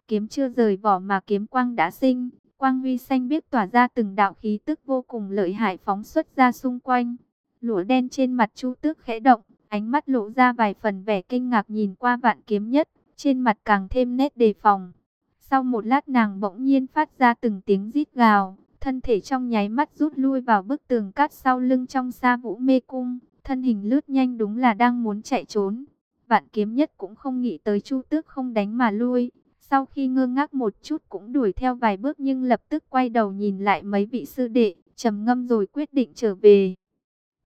Kiếm chưa rời vỏ mà kiếm quang đã sinh, quang huy xanh biếc tỏa ra từng đạo khí tức vô cùng lợi hại phóng xuất ra xung quanh. Lũa đen trên mặt Chu Tước khẽ động, ánh mắt lộ ra vài phần vẻ kinh ngạc nhìn qua vạn kiếm nhất, trên mặt càng thêm nét đề phòng. Sau một lát nàng bỗng nhiên phát ra từng tiếng rít gào, thân thể trong nháy mắt rút lui vào bức tường cát sau lưng trong xa vũ mê cung, thân hình lướt nhanh đúng là đang muốn chạy trốn. Vạn kiếm nhất cũng không nghĩ tới Chu Tước không đánh mà lui, sau khi ngơ ngác một chút cũng đuổi theo vài bước nhưng lập tức quay đầu nhìn lại mấy vị sư đệ, trầm ngâm rồi quyết định trở về.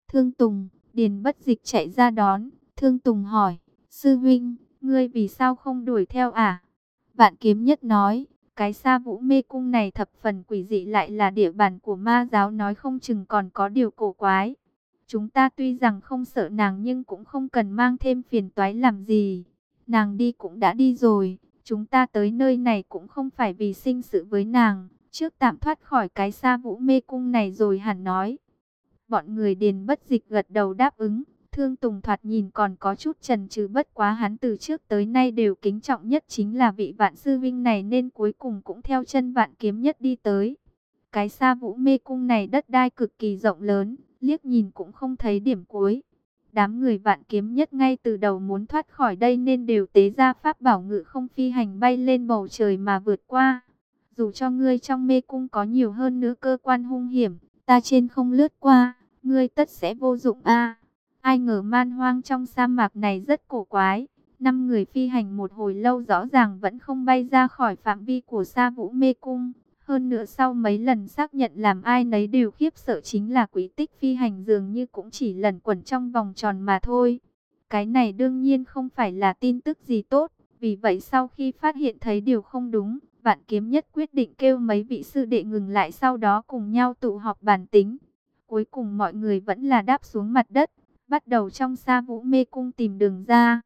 Thương Tùng, Điền bất dịch chạy ra đón, Thương Tùng hỏi, sư huynh, ngươi vì sao không đuổi theo à? Vạn kiếm nhất nói, cái xa vũ mê cung này thập phần quỷ dị lại là địa bàn của ma giáo nói không chừng còn có điều cổ quái. Chúng ta tuy rằng không sợ nàng nhưng cũng không cần mang thêm phiền toái làm gì. Nàng đi cũng đã đi rồi, Chúng ta tới nơi này cũng không phải vì sinh sự với nàng, trước tạm thoát khỏi cái xa vũ mê cung này rồi hẳn nói. Bọn người điền bất dịch gật đầu đáp ứng, thương tùng thoạt nhìn còn có chút trần trừ bất quá hắn từ trước tới nay đều kính trọng nhất chính là vị vạn sư vinh này nên cuối cùng cũng theo chân vạn kiếm nhất đi tới. Cái xa vũ mê cung này đất đai cực kỳ rộng lớn, liếc nhìn cũng không thấy điểm cuối. Đám người vạn kiếm nhất ngay từ đầu muốn thoát khỏi đây nên đều tế ra pháp bảo ngự không phi hành bay lên bầu trời mà vượt qua. Dù cho ngươi trong mê cung có nhiều hơn nữa cơ quan hung hiểm, ta trên không lướt qua, ngươi tất sẽ vô dụng a. ai ngờ man hoang trong sa mạc này rất cổ quái. Năm người phi hành một hồi lâu rõ ràng vẫn không bay ra khỏi phạm vi của sa vũ mê cung. Hơn nữa sau mấy lần xác nhận làm ai nấy đều khiếp sợ chính là quý tích phi hành dường như cũng chỉ lần quẩn trong vòng tròn mà thôi. Cái này đương nhiên không phải là tin tức gì tốt, vì vậy sau khi phát hiện thấy điều không đúng, vạn kiếm nhất quyết định kêu mấy vị sư đệ ngừng lại sau đó cùng nhau tụ họp bàn tính. Cuối cùng mọi người vẫn là đáp xuống mặt đất, bắt đầu trong xa vũ mê cung tìm đường ra.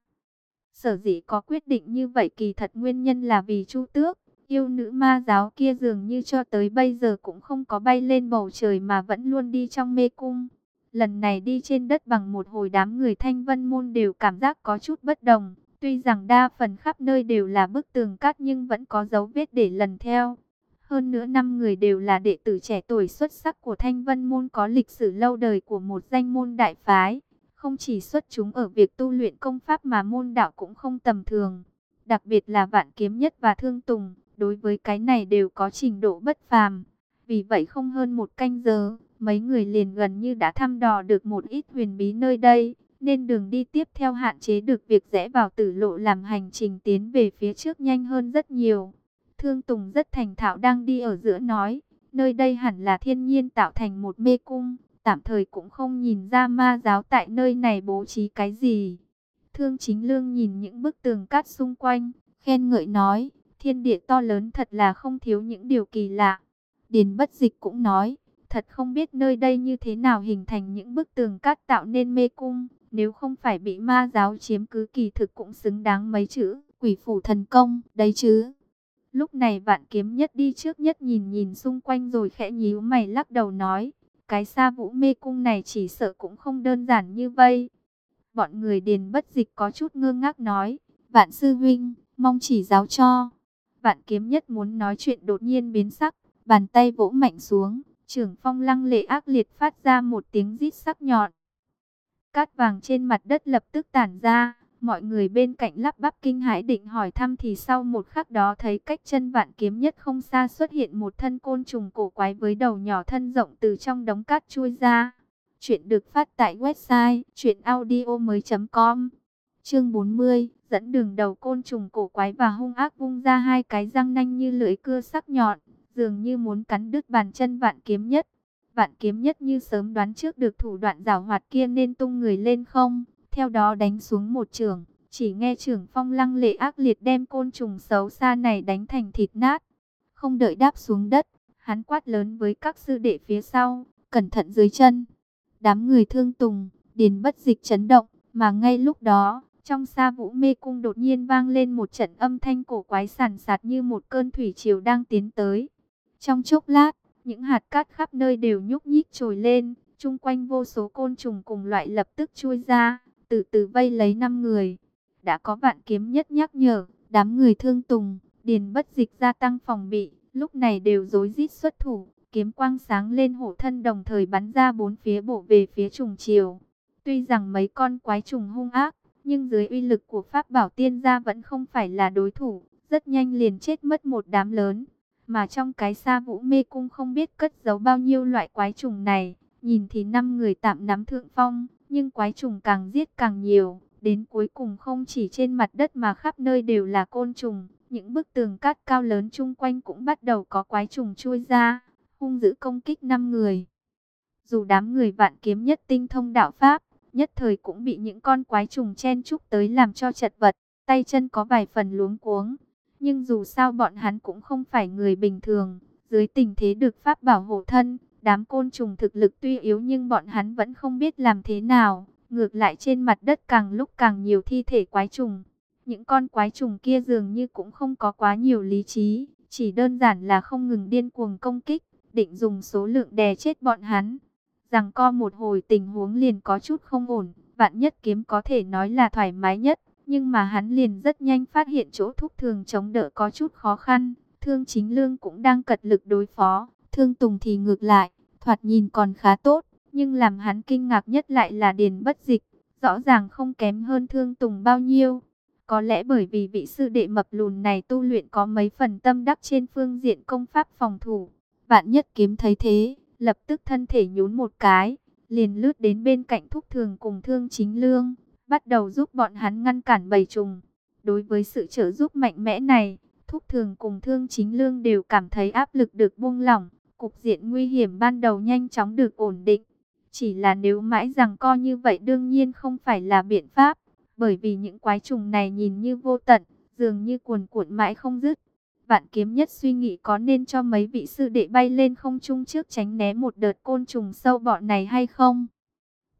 Sở dĩ có quyết định như vậy kỳ thật nguyên nhân là vì Chu Tước, yêu nữ ma giáo kia dường như cho tới bây giờ cũng không có bay lên bầu trời mà vẫn luôn đi trong mê cung. Lần này đi trên đất bằng một hồi đám người thanh vân môn đều cảm giác có chút bất đồng. Tuy rằng đa phần khắp nơi đều là bức tường cát nhưng vẫn có dấu vết để lần theo. Hơn nữa năm người đều là đệ tử trẻ tuổi xuất sắc của Thanh Vân Môn có lịch sử lâu đời của một danh môn đại phái. Không chỉ xuất chúng ở việc tu luyện công pháp mà môn đạo cũng không tầm thường. Đặc biệt là Vạn Kiếm Nhất và Thương Tùng, đối với cái này đều có trình độ bất phàm. Vì vậy không hơn một canh giờ, mấy người liền gần như đã thăm dò được một ít huyền bí nơi đây nên đường đi tiếp theo hạn chế được việc rẽ vào tử lộ làm hành trình tiến về phía trước nhanh hơn rất nhiều. Thương Tùng rất thành thạo đang đi ở giữa nói, nơi đây hẳn là thiên nhiên tạo thành một mê cung, tạm thời cũng không nhìn ra ma giáo tại nơi này bố trí cái gì. Thương Chính Lương nhìn những bức tường cát xung quanh, khen ngợi nói, thiên địa to lớn thật là không thiếu những điều kỳ lạ. Điền Bất Dịch cũng nói, thật không biết nơi đây như thế nào hình thành những bức tường cát tạo nên mê cung. Nếu không phải bị ma giáo chiếm cứ kỳ thực cũng xứng đáng mấy chữ, quỷ phủ thần công, đấy chứ. Lúc này vạn kiếm nhất đi trước nhất nhìn nhìn xung quanh rồi khẽ nhíu mày lắc đầu nói, cái xa vũ mê cung này chỉ sợ cũng không đơn giản như vây. Bọn người điền bất dịch có chút ngơ ngác nói, vạn sư huynh, mong chỉ giáo cho. Vạn kiếm nhất muốn nói chuyện đột nhiên biến sắc, bàn tay vỗ mạnh xuống, trưởng phong lăng lệ ác liệt phát ra một tiếng rít sắc nhọn. Cát vàng trên mặt đất lập tức tản ra, mọi người bên cạnh lắp bắp kinh hãi định hỏi thăm thì sau một khắc đó thấy cách chân vạn kiếm nhất không xa xuất hiện một thân côn trùng cổ quái với đầu nhỏ thân rộng từ trong đống cát chui ra. Chuyện được phát tại website chuyenaudio.com Chương 40 Dẫn đường đầu côn trùng cổ quái và hung ác vung ra hai cái răng nanh như lưỡi cưa sắc nhọn, dường như muốn cắn đứt bàn chân vạn kiếm nhất. Vạn kiếm nhất như sớm đoán trước được thủ đoạn giảo hoạt kia nên tung người lên không, theo đó đánh xuống một trường. Chỉ nghe trưởng phong lăng lệ ác liệt đem côn trùng xấu xa này đánh thành thịt nát. Không đợi đáp xuống đất, hắn quát lớn với các sư đệ phía sau, cẩn thận dưới chân. Đám người thương tùng, điền bất dịch chấn động, mà ngay lúc đó, trong xa vũ mê cung đột nhiên vang lên một trận âm thanh cổ quái sàn sạt như một cơn thủy triều đang tiến tới. Trong chốc lát, những hạt cát khắp nơi đều nhúc nhích trồi lên, chung quanh vô số côn trùng cùng loại lập tức chui ra, từ từ vây lấy năm người. Đã có vạn kiếm nhất nhắc nhở, đám người thương tùng, điền bất dịch gia tăng phòng bị, lúc này đều rối rít xuất thủ, kiếm quang sáng lên hổ thân đồng thời bắn ra bốn phía bổ về phía trùng chiều. Tuy rằng mấy con quái trùng hung ác, nhưng dưới uy lực của pháp bảo tiên gia vẫn không phải là đối thủ, rất nhanh liền chết mất một đám lớn. Mà trong cái xa vũ mê cung không biết cất giấu bao nhiêu loại quái trùng này. Nhìn thì năm người tạm nắm thượng phong, nhưng quái trùng càng giết càng nhiều. Đến cuối cùng không chỉ trên mặt đất mà khắp nơi đều là côn trùng. Những bức tường cát cao lớn chung quanh cũng bắt đầu có quái trùng chui ra, hung dữ công kích năm người. Dù đám người vạn kiếm nhất tinh thông đạo Pháp, nhất thời cũng bị những con quái trùng chen chúc tới làm cho chật vật, tay chân có vài phần luống cuống. Nhưng dù sao bọn hắn cũng không phải người bình thường, dưới tình thế được pháp bảo hộ thân, đám côn trùng thực lực tuy yếu nhưng bọn hắn vẫn không biết làm thế nào. Ngược lại trên mặt đất càng lúc càng nhiều thi thể quái trùng. Những con quái trùng kia dường như cũng không có quá nhiều lý trí, chỉ đơn giản là không ngừng điên cuồng công kích, định dùng số lượng đè chết bọn hắn. Rằng co một hồi tình huống liền có chút không ổn, vạn nhất kiếm có thể nói là thoải mái nhất. Nhưng mà hắn liền rất nhanh phát hiện chỗ thúc thường chống đỡ có chút khó khăn. Thương chính lương cũng đang cật lực đối phó. Thương tùng thì ngược lại, thoạt nhìn còn khá tốt. Nhưng làm hắn kinh ngạc nhất lại là điền bất dịch. Rõ ràng không kém hơn thương tùng bao nhiêu. Có lẽ bởi vì vị sư đệ mập lùn này tu luyện có mấy phần tâm đắc trên phương diện công pháp phòng thủ. Vạn nhất kiếm thấy thế, lập tức thân thể nhún một cái, liền lướt đến bên cạnh thúc thường cùng thương chính lương bắt đầu giúp bọn hắn ngăn cản bầy trùng. Đối với sự trợ giúp mạnh mẽ này, Thúc Thường cùng Thương Chính Lương đều cảm thấy áp lực được buông lỏng, cục diện nguy hiểm ban đầu nhanh chóng được ổn định. Chỉ là nếu mãi rằng co như vậy đương nhiên không phải là biện pháp, bởi vì những quái trùng này nhìn như vô tận, dường như cuồn cuộn mãi không dứt. Vạn kiếm nhất suy nghĩ có nên cho mấy vị sư đệ bay lên không trung trước tránh né một đợt côn trùng sâu bọ này hay không.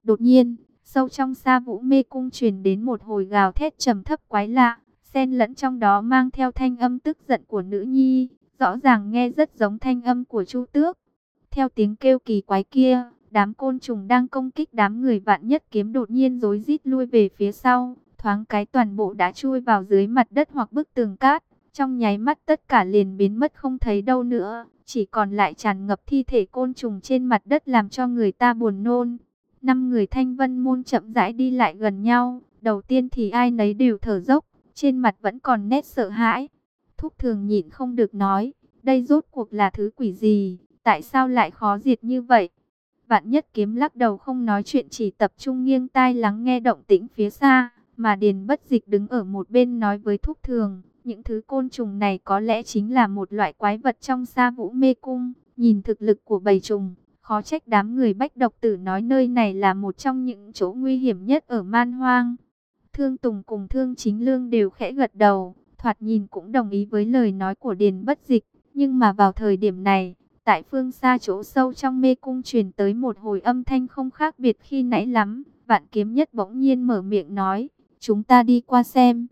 Đột nhiên, sâu trong xa vũ mê cung truyền đến một hồi gào thét trầm thấp quái lạ, xen lẫn trong đó mang theo thanh âm tức giận của nữ nhi, rõ ràng nghe rất giống thanh âm của Chu Tước. Theo tiếng kêu kỳ quái kia, đám côn trùng đang công kích đám người vạn nhất kiếm đột nhiên rối rít lui về phía sau, thoáng cái toàn bộ đã chui vào dưới mặt đất hoặc bức tường cát. Trong nháy mắt tất cả liền biến mất không thấy đâu nữa, chỉ còn lại tràn ngập thi thể côn trùng trên mặt đất làm cho người ta buồn nôn. Năm người thanh vân môn chậm rãi đi lại gần nhau, đầu tiên thì ai nấy đều thở dốc, trên mặt vẫn còn nét sợ hãi. Thúc thường nhịn không được nói, đây rốt cuộc là thứ quỷ gì, tại sao lại khó diệt như vậy? Vạn nhất kiếm lắc đầu không nói chuyện chỉ tập trung nghiêng tai lắng nghe động tĩnh phía xa, mà Điền bất dịch đứng ở một bên nói với thúc thường, những thứ côn trùng này có lẽ chính là một loại quái vật trong sa vũ mê cung. Nhìn thực lực của bầy trùng, khó trách đám người bách độc tử nói nơi này là một trong những chỗ nguy hiểm nhất ở man hoang. Thương Tùng cùng Thương Chính Lương đều khẽ gật đầu, thoạt nhìn cũng đồng ý với lời nói của Điền bất dịch. Nhưng mà vào thời điểm này, tại phương xa chỗ sâu trong mê cung truyền tới một hồi âm thanh không khác biệt khi nãy lắm. Vạn kiếm nhất bỗng nhiên mở miệng nói, chúng ta đi qua xem.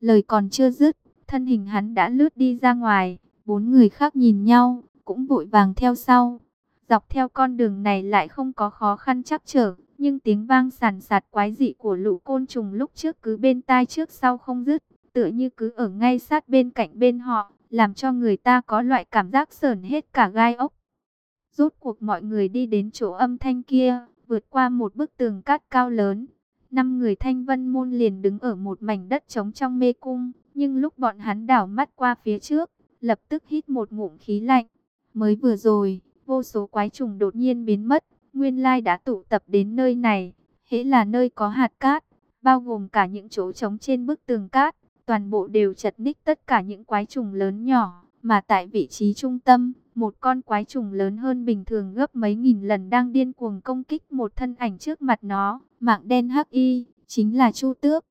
Lời còn chưa dứt, thân hình hắn đã lướt đi ra ngoài, bốn người khác nhìn nhau, cũng vội vàng theo sau. Dọc theo con đường này lại không có khó khăn chắc trở, nhưng tiếng vang sàn sạt quái dị của lũ côn trùng lúc trước cứ bên tai trước sau không dứt, tựa như cứ ở ngay sát bên cạnh bên họ, làm cho người ta có loại cảm giác sờn hết cả gai ốc. Rốt cuộc mọi người đi đến chỗ âm thanh kia, vượt qua một bức tường cát cao lớn. Năm người thanh vân môn liền đứng ở một mảnh đất trống trong mê cung, nhưng lúc bọn hắn đảo mắt qua phía trước, lập tức hít một ngụm khí lạnh. Mới vừa rồi, vô số quái trùng đột nhiên biến mất, nguyên lai đã tụ tập đến nơi này. Hễ là nơi có hạt cát, bao gồm cả những chỗ trống trên bức tường cát, toàn bộ đều chật ních tất cả những quái trùng lớn nhỏ. Mà tại vị trí trung tâm, một con quái trùng lớn hơn bình thường gấp mấy nghìn lần đang điên cuồng công kích một thân ảnh trước mặt nó. Mạng đen hắc y, chính là Chu Tước.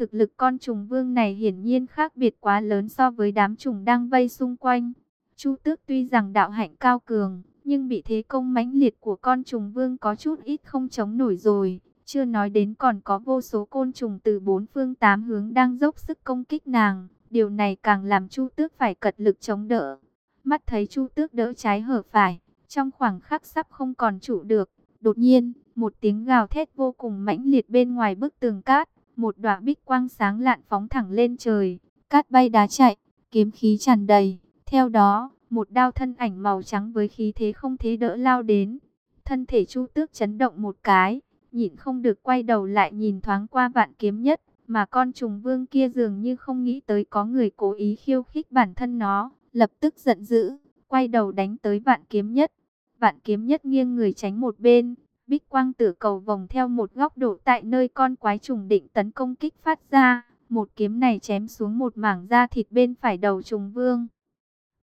Thực lực con trùng vương này hiển nhiên khác biệt quá lớn so với đám trùng đang vây xung quanh. Chu tước tuy rằng đạo hạnh cao cường, nhưng bị thế công mãnh liệt của con trùng vương có chút ít không chống nổi rồi. Chưa nói đến còn có vô số côn trùng từ bốn phương tám hướng đang dốc sức công kích nàng. Điều này càng làm Chu Tước phải cật lực chống đỡ. Mắt thấy Chu Tước đỡ trái hở phải, trong khoảng khắc sắp không còn trụ được. Đột nhiên, một tiếng gào thét vô cùng mãnh liệt bên ngoài bức tường cát, một đóa bích quang sáng lạn phóng thẳng lên trời, cát bay đá chạy, kiếm khí tràn đầy. Theo đó, một đao thân ảnh màu trắng với khí thế không thế đỡ lao đến. Thân thể Chu Tước chấn động một cái, nhịn không được quay đầu lại nhìn thoáng qua vạn kiếm nhất, mà con trùng vương kia dường như không nghĩ tới có người cố ý khiêu khích bản thân nó, lập tức giận dữ, quay đầu đánh tới vạn kiếm nhất. Vạn kiếm nhất nghiêng người tránh một bên, Bích quang tử cầu vòng theo một góc độ tại nơi con quái trùng định tấn công kích phát ra. Một kiếm này chém xuống một mảng da thịt bên phải đầu trùng vương.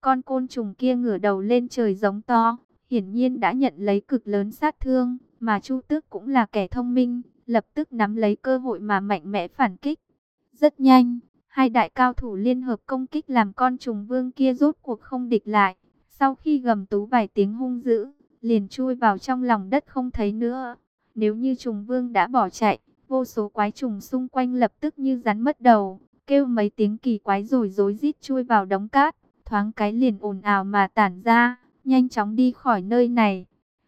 Con côn trùng kia ngửa đầu lên trời giống to, hiển nhiên đã nhận lấy cực lớn sát thương, mà Chu Tước cũng là kẻ thông minh, lập tức nắm lấy cơ hội mà mạnh mẽ phản kích. Rất nhanh, hai đại cao thủ liên hợp công kích làm con trùng vương kia rốt cuộc không địch lại. Sau khi gầm tú vài tiếng hung dữ, liền chui vào trong lòng đất không thấy nữa. Nếu như trùng vương đã bỏ chạy, vô số quái trùng xung quanh lập tức như rắn mất đầu, kêu mấy tiếng kỳ quái rồi rối rít chui vào đống cát, thoáng cái liền ồn ào mà tản ra, nhanh chóng đi khỏi nơi này.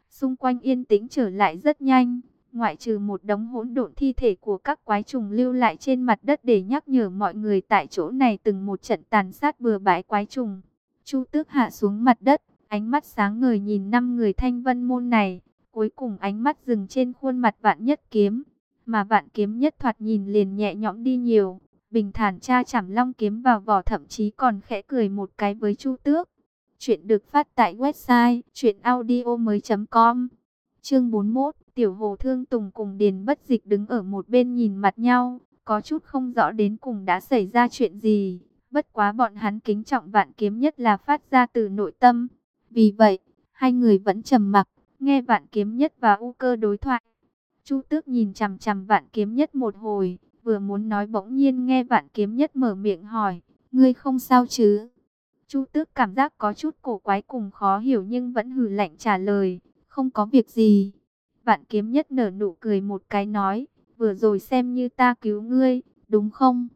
Xung quanh yên tĩnh trở lại rất nhanh, ngoại trừ một đống hỗn độn thi thể của các quái trùng lưu lại trên mặt đất để nhắc nhở mọi người tại chỗ này từng một trận tàn sát bừa bãi quái trùng. Chu Tước hạ xuống mặt đất, Ánh mắt sáng ngời nhìn năm người thanh vân môn này, cuối cùng ánh mắt dừng trên khuôn mặt vạn nhất kiếm. Mà vạn kiếm nhất thoạt nhìn liền nhẹ nhõm đi nhiều, bình thản tra chảm long kiếm vào vỏ thậm chí còn khẽ cười một cái với chu tước. Chuyện được phát tại website chuyenaudio.com Chương 41 Tiểu Hồ Thương Tùng cùng Điền Bất Dịch đứng ở một bên nhìn mặt nhau, có chút không rõ đến cùng đã xảy ra chuyện gì. Bất quá bọn hắn kính trọng vạn kiếm nhất là phát ra từ nội tâm. Vì vậy, hai người vẫn trầm mặc, nghe vạn kiếm nhất và u cơ đối thoại. Chu tước nhìn chằm chằm vạn kiếm nhất một hồi, vừa muốn nói bỗng nhiên nghe vạn kiếm nhất mở miệng hỏi, ngươi không sao chứ? Chu tước cảm giác có chút cổ quái cùng khó hiểu nhưng vẫn hừ lạnh trả lời, không có việc gì. Vạn kiếm nhất nở nụ cười một cái nói, vừa rồi xem như ta cứu ngươi, đúng không?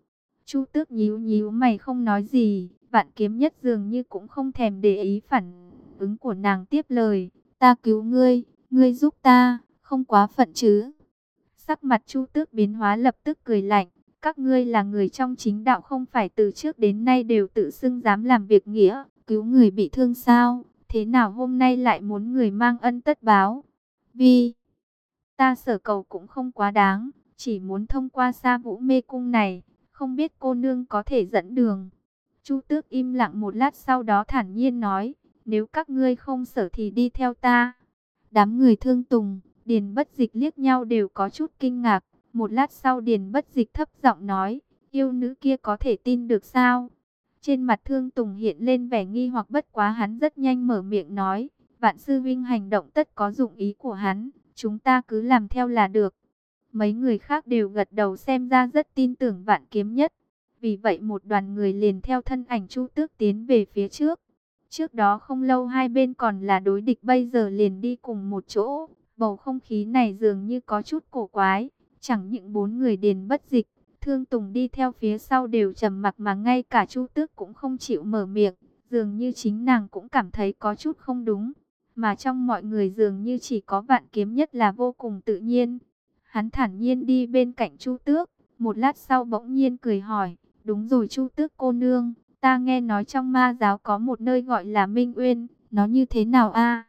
Chu tước nhíu nhíu mày không nói gì, vạn kiếm nhất dường như cũng không thèm để ý phản ứng của nàng tiếp lời, ta cứu ngươi, ngươi giúp ta, không quá phận chứ. Sắc mặt chu tước biến hóa lập tức cười lạnh, các ngươi là người trong chính đạo không phải từ trước đến nay đều tự xưng dám làm việc nghĩa, cứu người bị thương sao, thế nào hôm nay lại muốn người mang ân tất báo. Vì ta sở cầu cũng không quá đáng, chỉ muốn thông qua xa vũ mê cung này, không biết cô nương có thể dẫn đường. Chu tước im lặng một lát sau đó thản nhiên nói, nếu các ngươi không sở thì đi theo ta. Đám người thương tùng, điền bất dịch liếc nhau đều có chút kinh ngạc. Một lát sau điền bất dịch thấp giọng nói, yêu nữ kia có thể tin được sao? Trên mặt thương tùng hiện lên vẻ nghi hoặc bất quá hắn rất nhanh mở miệng nói, vạn sư vinh hành động tất có dụng ý của hắn, chúng ta cứ làm theo là được. Mấy người khác đều gật đầu xem ra rất tin tưởng vạn kiếm nhất. Vì vậy một đoàn người liền theo thân ảnh Chu Tước tiến về phía trước. Trước đó không lâu hai bên còn là đối địch bây giờ liền đi cùng một chỗ. Bầu không khí này dường như có chút cổ quái. Chẳng những bốn người điền bất dịch, Thương Tùng đi theo phía sau đều trầm mặc mà ngay cả Chu Tước cũng không chịu mở miệng. Dường như chính nàng cũng cảm thấy có chút không đúng. Mà trong mọi người dường như chỉ có vạn kiếm nhất là vô cùng tự nhiên. Hắn thản nhiên đi bên cạnh Chu Tước, một lát sau bỗng nhiên cười hỏi, đúng rồi Chu Tước cô nương, ta nghe nói trong ma giáo có một nơi gọi là Minh Uyên, nó như thế nào a?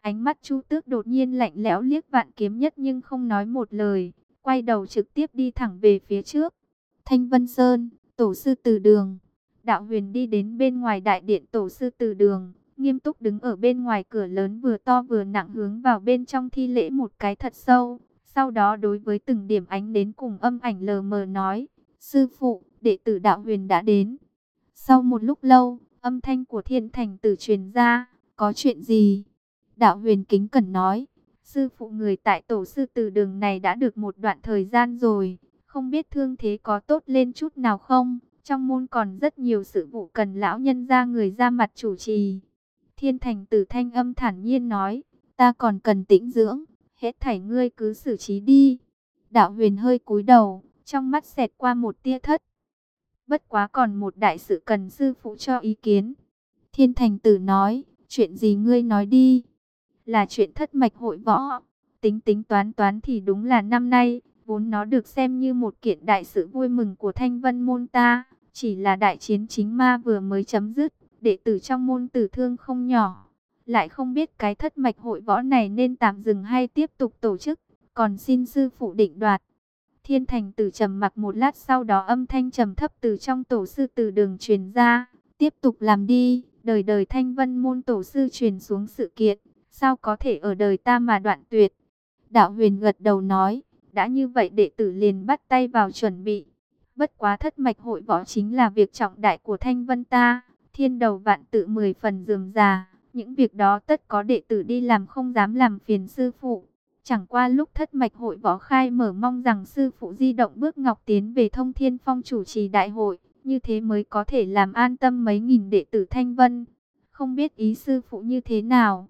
Ánh mắt Chu Tước đột nhiên lạnh lẽo liếc vạn kiếm nhất nhưng không nói một lời, quay đầu trực tiếp đi thẳng về phía trước. Thanh Vân Sơn, tổ sư từ đường. Đạo huyền đi đến bên ngoài đại điện tổ sư từ đường, nghiêm túc đứng ở bên ngoài cửa lớn vừa to vừa nặng hướng vào bên trong thi lễ một cái thật sâu. Sau đó đối với từng điểm ánh đến cùng âm ảnh lờ mờ nói, sư phụ, đệ tử đạo huyền đã đến. Sau một lúc lâu, âm thanh của thiên thành tử truyền ra, có chuyện gì? Đạo huyền kính cần nói, sư phụ người tại tổ sư từ đường này đã được một đoạn thời gian rồi, không biết thương thế có tốt lên chút nào không? Trong môn còn rất nhiều sự vụ cần lão nhân ra người ra mặt chủ trì. Thiên thành tử thanh âm thản nhiên nói, ta còn cần tĩnh dưỡng, hết thảy ngươi cứ xử trí đi. Đạo huyền hơi cúi đầu, trong mắt xẹt qua một tia thất. Bất quá còn một đại sự cần sư phụ cho ý kiến. Thiên thành tử nói, chuyện gì ngươi nói đi. Là chuyện thất mạch hội võ. Tính tính toán toán thì đúng là năm nay, vốn nó được xem như một kiện đại sự vui mừng của thanh vân môn ta. Chỉ là đại chiến chính ma vừa mới chấm dứt, đệ tử trong môn tử thương không nhỏ lại không biết cái thất mạch hội võ này nên tạm dừng hay tiếp tục tổ chức, còn xin sư phụ định đoạt. Thiên thành tử trầm mặc một lát sau đó âm thanh trầm thấp từ trong tổ sư từ đường truyền ra, tiếp tục làm đi, đời đời thanh vân môn tổ sư truyền xuống sự kiện, sao có thể ở đời ta mà đoạn tuyệt. Đạo huyền gật đầu nói, đã như vậy đệ tử liền bắt tay vào chuẩn bị. Bất quá thất mạch hội võ chính là việc trọng đại của thanh vân ta, thiên đầu vạn tự mười phần dườm già những việc đó tất có đệ tử đi làm không dám làm phiền sư phụ. Chẳng qua lúc thất mạch hội võ khai mở mong rằng sư phụ di động bước ngọc tiến về thông thiên phong chủ trì đại hội, như thế mới có thể làm an tâm mấy nghìn đệ tử thanh vân. Không biết ý sư phụ như thế nào.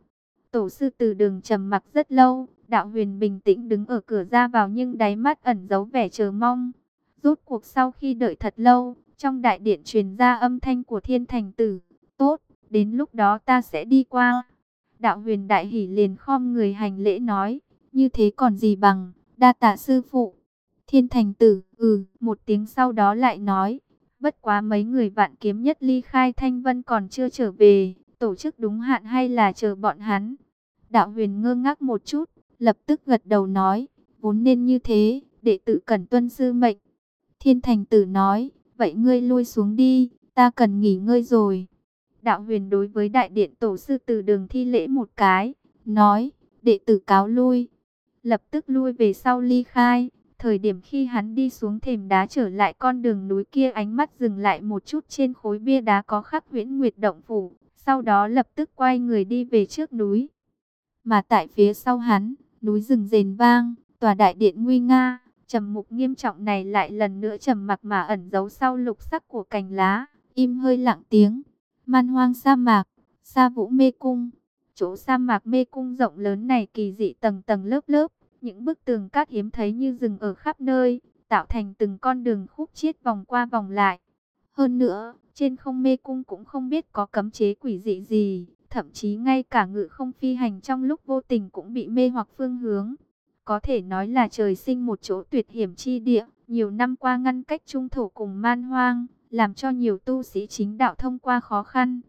Tổ sư từ đường trầm mặc rất lâu, đạo huyền bình tĩnh đứng ở cửa ra vào nhưng đáy mắt ẩn giấu vẻ chờ mong. Rốt cuộc sau khi đợi thật lâu, trong đại điện truyền ra âm thanh của thiên thành tử. Tốt, Đến lúc đó ta sẽ đi qua. Đạo huyền đại hỉ liền khom người hành lễ nói. Như thế còn gì bằng, đa tạ sư phụ. Thiên thành tử, ừ, một tiếng sau đó lại nói. Bất quá mấy người vạn kiếm nhất ly khai thanh vân còn chưa trở về. Tổ chức đúng hạn hay là chờ bọn hắn. Đạo huyền ngơ ngác một chút, lập tức gật đầu nói. Vốn nên như thế, đệ tử cần tuân sư mệnh. Thiên thành tử nói, vậy ngươi lui xuống đi, ta cần nghỉ ngơi rồi. Đạo huyền đối với đại điện tổ sư từ đường thi lễ một cái, nói, đệ tử cáo lui. Lập tức lui về sau ly khai, Thời điểm khi hắn đi xuống thềm đá trở lại con đường núi kia ánh mắt dừng lại một chút trên khối bia đá có khắc huyễn nguyệt động phủ. Sau đó lập tức quay người đi về trước núi. Mà tại phía sau hắn, núi rừng rền vang, tòa đại điện nguy nga, trầm mục nghiêm trọng này lại lần nữa trầm mặc mà ẩn giấu sau lục sắc của cành lá, im hơi lặng tiếng. Man hoang sa mạc, sa vũ mê cung. Chỗ sa mạc mê cung rộng lớn này kỳ dị tầng tầng lớp lớp, những bức tường cát hiếm thấy như rừng ở khắp nơi, tạo thành từng con đường khúc chiết vòng qua vòng lại. Hơn nữa, trên không mê cung cũng không biết có cấm chế quỷ dị gì, thậm chí ngay cả ngự không phi hành trong lúc vô tình cũng bị mê hoặc phương hướng. Có thể nói là trời sinh một chỗ tuyệt hiểm chi địa, nhiều năm qua ngăn cách trung thổ cùng man hoang, làm cho nhiều tu sĩ chính đạo thông qua khó khăn.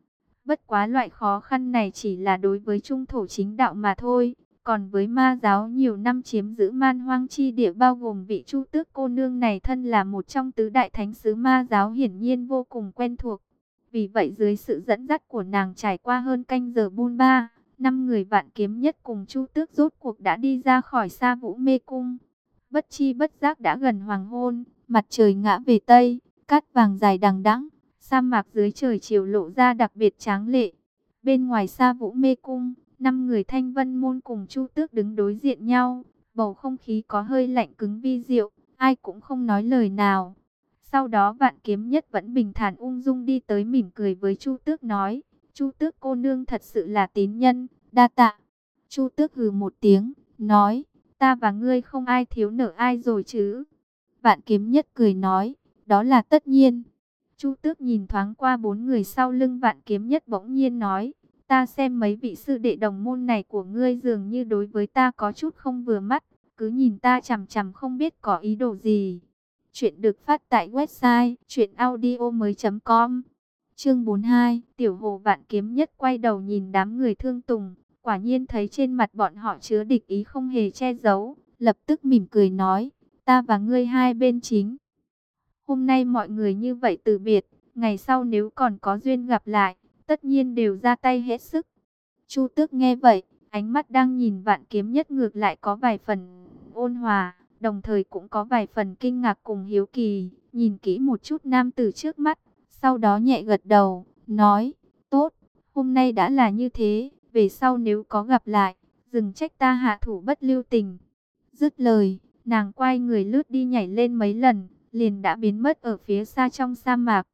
Bất quá loại khó khăn này chỉ là đối với trung thổ chính đạo mà thôi, còn với ma giáo nhiều năm chiếm giữ man hoang chi địa bao gồm vị chu tước cô nương này thân là một trong tứ đại thánh sứ ma giáo hiển nhiên vô cùng quen thuộc. Vì vậy dưới sự dẫn dắt của nàng trải qua hơn canh giờ buôn ba, năm người vạn kiếm nhất cùng chu tước rốt cuộc đã đi ra khỏi xa vũ mê cung. Bất chi bất giác đã gần hoàng hôn, mặt trời ngã về Tây, cát vàng dài đằng đẵng, sa mạc dưới trời chiều lộ ra đặc biệt tráng lệ. Bên ngoài xa vũ mê cung, năm người thanh vân môn cùng chu tước đứng đối diện nhau, bầu không khí có hơi lạnh cứng vi diệu, ai cũng không nói lời nào. Sau đó vạn kiếm nhất vẫn bình thản ung dung đi tới mỉm cười với chu tước nói, chu tước cô nương thật sự là tín nhân, đa tạ. chu tước hừ một tiếng, nói, ta và ngươi không ai thiếu nợ ai rồi chứ. Vạn kiếm nhất cười nói, đó là tất nhiên. Chu tước nhìn thoáng qua bốn người sau lưng vạn kiếm nhất bỗng nhiên nói, ta xem mấy vị sư đệ đồng môn này của ngươi dường như đối với ta có chút không vừa mắt, cứ nhìn ta chằm chằm không biết có ý đồ gì. Chuyện được phát tại website chuyenaudio.com Chương 42, Tiểu Hồ Vạn Kiếm Nhất quay đầu nhìn đám người thương tùng, quả nhiên thấy trên mặt bọn họ chứa địch ý không hề che giấu, lập tức mỉm cười nói, ta và ngươi hai bên chính. Hôm nay mọi người như vậy từ biệt, ngày sau nếu còn có duyên gặp lại, tất nhiên đều ra tay hết sức. Chu Tước nghe vậy, ánh mắt đang nhìn vạn kiếm nhất ngược lại có vài phần ôn hòa, đồng thời cũng có vài phần kinh ngạc cùng hiếu kỳ, nhìn kỹ một chút nam tử trước mắt, sau đó nhẹ gật đầu, nói, tốt, hôm nay đã là như thế, về sau nếu có gặp lại, dừng trách ta hạ thủ bất lưu tình. Dứt lời, nàng quay người lướt đi nhảy lên mấy lần, liền đã biến mất ở phía xa trong sa mạc.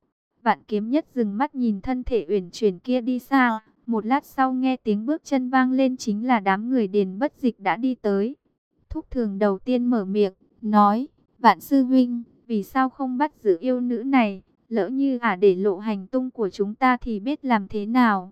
Vạn kiếm nhất dừng mắt nhìn thân thể uyển chuyển kia đi xa, một lát sau nghe tiếng bước chân vang lên chính là đám người điền bất dịch đã đi tới. Thúc thường đầu tiên mở miệng, nói, vạn sư huynh, vì sao không bắt giữ yêu nữ này, lỡ như ả để lộ hành tung của chúng ta thì biết làm thế nào.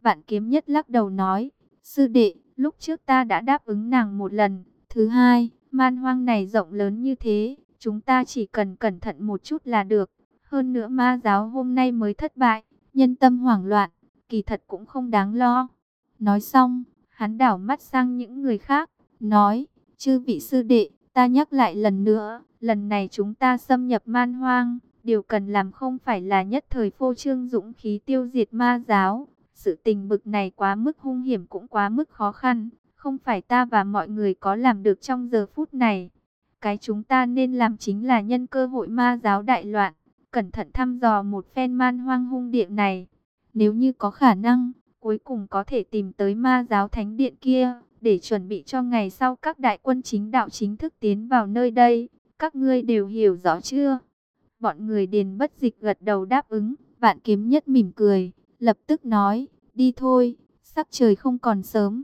Vạn kiếm nhất lắc đầu nói, sư đệ, lúc trước ta đã đáp ứng nàng một lần, thứ hai, man hoang này rộng lớn như thế, chúng ta chỉ cần cẩn thận một chút là được. Hơn nữa ma giáo hôm nay mới thất bại, nhân tâm hoảng loạn, kỳ thật cũng không đáng lo. Nói xong, hắn đảo mắt sang những người khác, nói, chư vị sư đệ, ta nhắc lại lần nữa, lần này chúng ta xâm nhập man hoang, điều cần làm không phải là nhất thời phô trương dũng khí tiêu diệt ma giáo. Sự tình bực này quá mức hung hiểm cũng quá mức khó khăn, không phải ta và mọi người có làm được trong giờ phút này. Cái chúng ta nên làm chính là nhân cơ hội ma giáo đại loạn, cẩn thận thăm dò một phen man hoang hung điện này. Nếu như có khả năng, cuối cùng có thể tìm tới ma giáo thánh điện kia, để chuẩn bị cho ngày sau các đại quân chính đạo chính thức tiến vào nơi đây. Các ngươi đều hiểu rõ chưa? Bọn người điền bất dịch gật đầu đáp ứng, vạn kiếm nhất mỉm cười, lập tức nói, đi thôi, sắc trời không còn sớm,